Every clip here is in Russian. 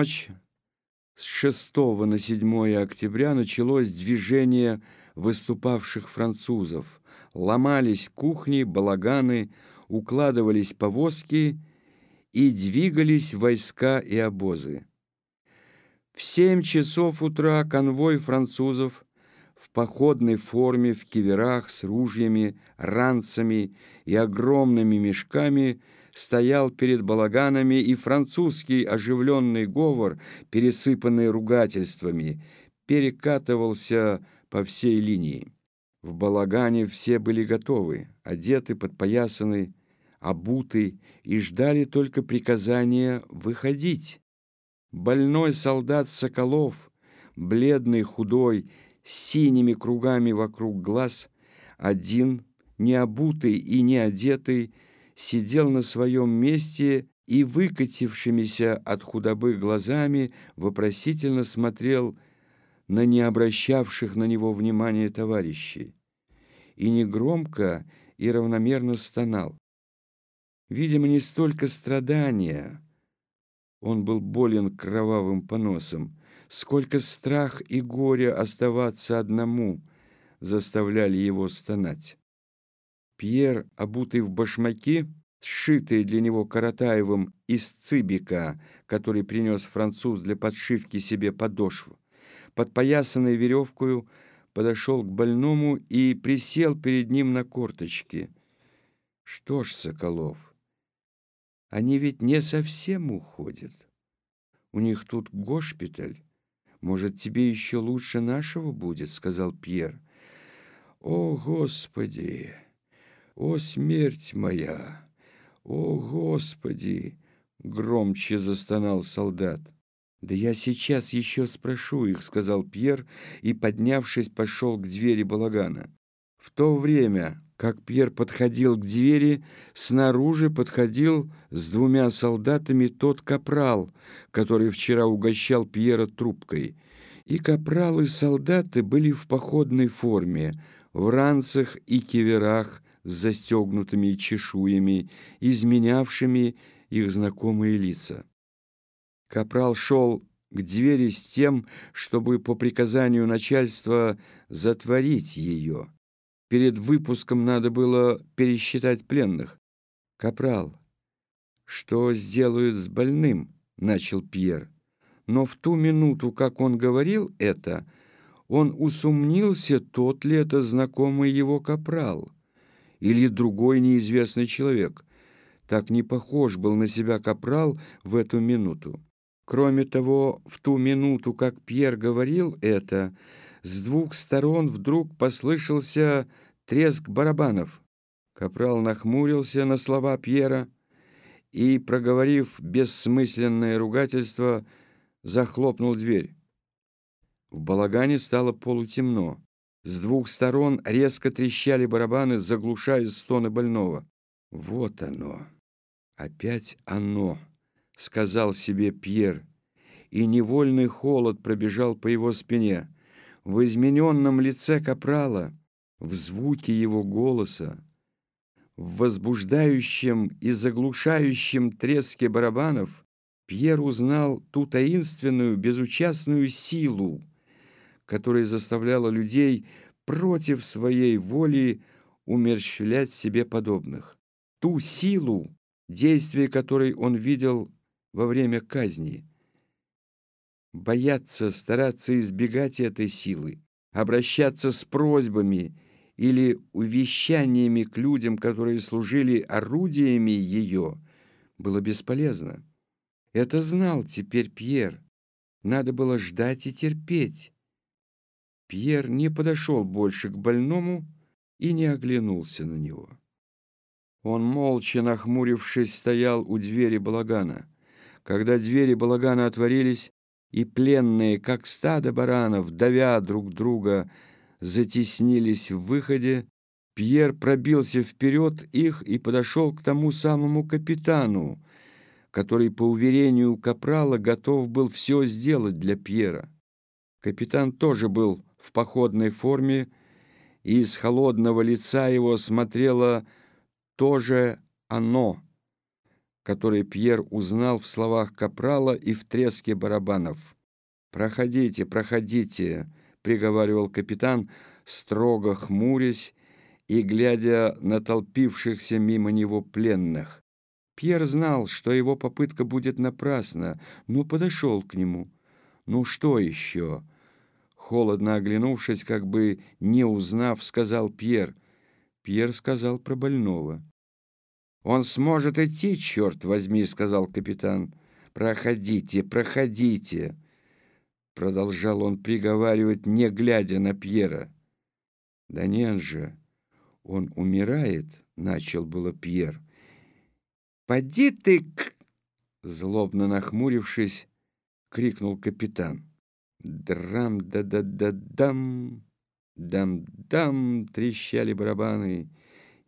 Ночь с 6 на 7 октября началось движение выступавших французов. Ломались кухни, балаганы, укладывались повозки и двигались войска и обозы. В семь часов утра конвой французов в походной форме, в киверах с ружьями, ранцами и огромными мешками стоял перед балаганами, и французский оживленный говор, пересыпанный ругательствами, перекатывался по всей линии. В балагане все были готовы, одеты, подпоясаны, обуты и ждали только приказания выходить. Больной солдат Соколов, бледный, худой, с синими кругами вокруг глаз, один, не обутый и не одетый, сидел на своем месте и выкатившимися от худобы глазами вопросительно смотрел на не обращавших на него внимания товарищей и негромко и равномерно стонал. Видимо, не столько страдания, он был болен кровавым поносом, сколько страх и горе оставаться одному заставляли его стонать. Пьер, обутый в башмаки, сшитые для него Каратаевым из цибика, который принес француз для подшивки себе подошву, подпоясанной веревкою, подошел к больному и присел перед ним на корточки. «Что ж, Соколов, они ведь не совсем уходят. У них тут госпиталь. Может, тебе еще лучше нашего будет, сказал Пьер. О, Господи! О, смерть моя! О, Господи! Громче застонал солдат. «Да я сейчас еще спрошу их», — сказал Пьер и, поднявшись, пошел к двери балагана. В то время как Пьер подходил к двери, снаружи подходил с двумя солдатами тот капрал, который вчера угощал Пьера трубкой. И капралы солдаты были в походной форме, в ранцах и киверах с застегнутыми чешуями, изменявшими их знакомые лица. Капрал шел к двери с тем, чтобы по приказанию начальства затворить ее. Перед выпуском надо было пересчитать пленных. «Капрал, что сделают с больным?» — начал Пьер. Но в ту минуту, как он говорил это, он усомнился, тот ли это знакомый его капрал или другой неизвестный человек. Так не похож был на себя капрал в эту минуту. Кроме того, в ту минуту, как Пьер говорил это, с двух сторон вдруг послышался треск барабанов. Капрал нахмурился на слова Пьера и, проговорив бессмысленное ругательство, захлопнул дверь. В балагане стало полутемно. С двух сторон резко трещали барабаны, заглушая стоны больного. «Вот оно! Опять оно!» — сказал себе Пьер, и невольный холод пробежал по его спине — в измененном лице капрала, в звуке его голоса, в возбуждающем и заглушающем треске барабанов Пьер узнал ту таинственную, безучастную силу, которая заставляла людей против своей воли умерщвлять себе подобных. Ту силу, действие которой он видел во время казни бояться, стараться избегать этой силы, обращаться с просьбами или увещаниями к людям, которые служили орудиями ее, было бесполезно. Это знал теперь Пьер. Надо было ждать и терпеть. Пьер не подошел больше к больному и не оглянулся на него. Он, молча нахмурившись, стоял у двери балагана. Когда двери балагана отворились, и пленные, как стадо баранов, давя друг друга, затеснились в выходе, Пьер пробился вперед их и подошел к тому самому капитану, который, по уверению Капрала, готов был все сделать для Пьера. Капитан тоже был в походной форме, и из холодного лица его смотрело тоже оно — который Пьер узнал в словах Капрала и в треске барабанов. «Проходите, проходите», — приговаривал капитан, строго хмурясь и глядя на толпившихся мимо него пленных. Пьер знал, что его попытка будет напрасна, но подошел к нему. «Ну что еще?» Холодно оглянувшись, как бы не узнав, сказал Пьер. Пьер сказал про больного. «Он сможет идти, черт возьми», — сказал капитан. «Проходите, проходите», — продолжал он приговаривать, не глядя на Пьера. «Да нет же, он умирает», — начал было Пьер. «Поди ты к...» Злобно нахмурившись, крикнул капитан. Драм-да-да-да-дам, дам-дам трещали барабаны,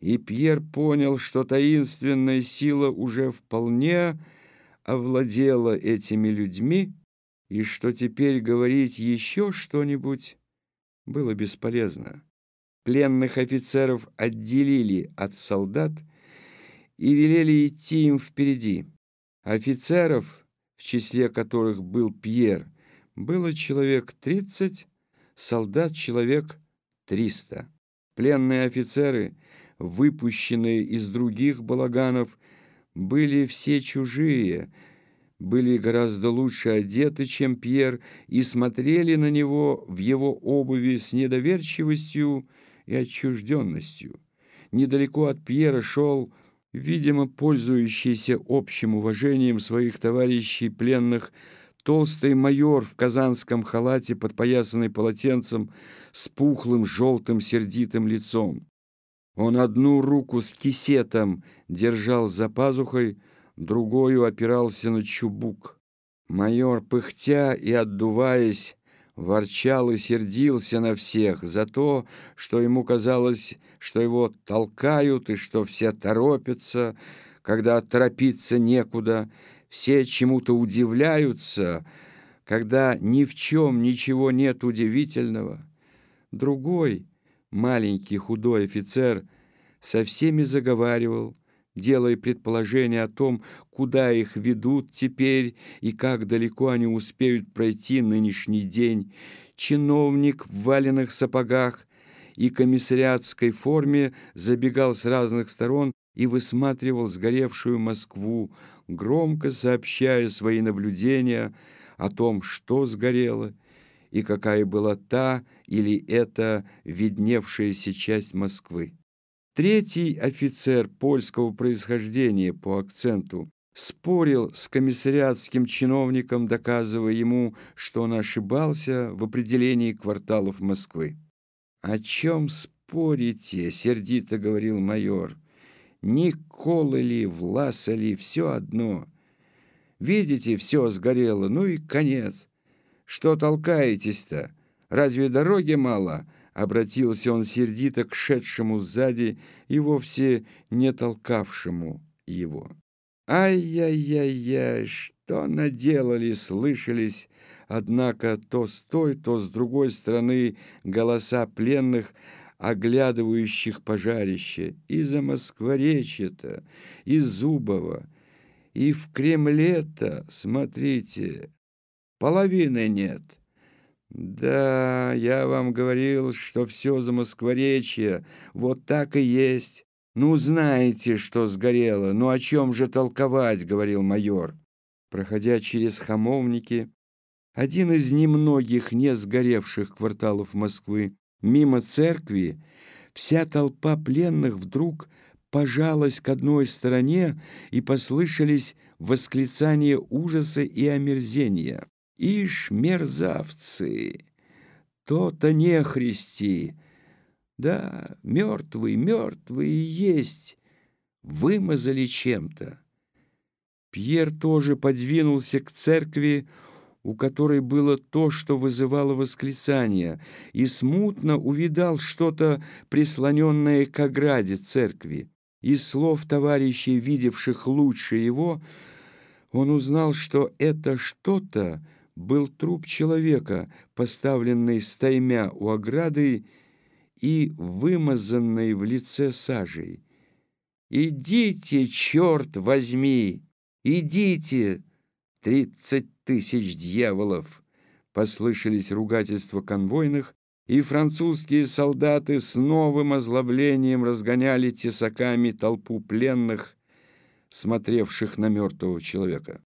и Пьер понял, что таинственная сила уже вполне овладела этими людьми, и что теперь говорить еще что-нибудь было бесполезно. Пленных офицеров отделили от солдат и велели идти им впереди. Офицеров, в числе которых был Пьер, было человек тридцать, солдат человек триста. Пленные офицеры, выпущенные из других балаганов, были все чужие, были гораздо лучше одеты, чем Пьер, и смотрели на него в его обуви с недоверчивостью и отчужденностью. Недалеко от Пьера шел видимо, пользующийся общим уважением своих товарищей пленных, толстый майор в казанском халате, подпоясанный полотенцем, с пухлым желтым сердитым лицом. Он одну руку с кисетом держал за пазухой, другую опирался на чубук. Майор, пыхтя и отдуваясь, ворчал и сердился на всех за то, что ему казалось, что его толкают и что все торопятся, когда торопиться некуда, все чему-то удивляются, когда ни в чем ничего нет удивительного. Другой, маленький худой офицер, со всеми заговаривал, делая предположения о том, куда их ведут теперь и как далеко они успеют пройти нынешний день, чиновник в валенных сапогах и комиссариатской форме забегал с разных сторон и высматривал сгоревшую Москву, громко сообщая свои наблюдения о том, что сгорело и какая была та или эта видневшаяся часть Москвы. Третий офицер польского происхождения по акценту спорил с комиссариатским чиновником, доказывая ему, что он ошибался в определении кварталов Москвы. «О чем спорите?» — сердито говорил майор. «Николы ли, Власа ли, все одно. Видите, все сгорело, ну и конец. Что толкаетесь-то? Разве дороги мало?» Обратился он сердито к шедшему сзади и вовсе не толкавшему его. «Ай-яй-яй-яй, что наделали!» — слышались, однако то с той, то с другой стороны голоса пленных, оглядывающих пожарище, и за Москворечье-то, и Зубова, и в Кремле-то, смотрите, половины нет». «Да, я вам говорил, что все за Москворечье, вот так и есть. Ну, знаете, что сгорело, ну о чем же толковать?» — говорил майор. Проходя через хамовники, один из немногих не сгоревших кварталов Москвы, мимо церкви, вся толпа пленных вдруг пожалась к одной стороне и послышались восклицания ужаса и омерзения. Ишь, мерзавцы! То-то не христи! Да, мертвый, мертвый есть, вымазали чем-то. Пьер тоже подвинулся к церкви, у которой было то, что вызывало восклицание, и смутно увидал что-то, прислоненное к ограде церкви. Из слов товарищей, видевших лучше его, он узнал, что это что-то был труп человека, поставленный стаймя у ограды и вымазанный в лице сажей. «Идите, черт возьми!» Идите! Тридцать тысяч дьяволов!» Послышались ругательства конвойных, и французские солдаты с новым озлоблением разгоняли тесаками толпу пленных, смотревших на мертвого человека.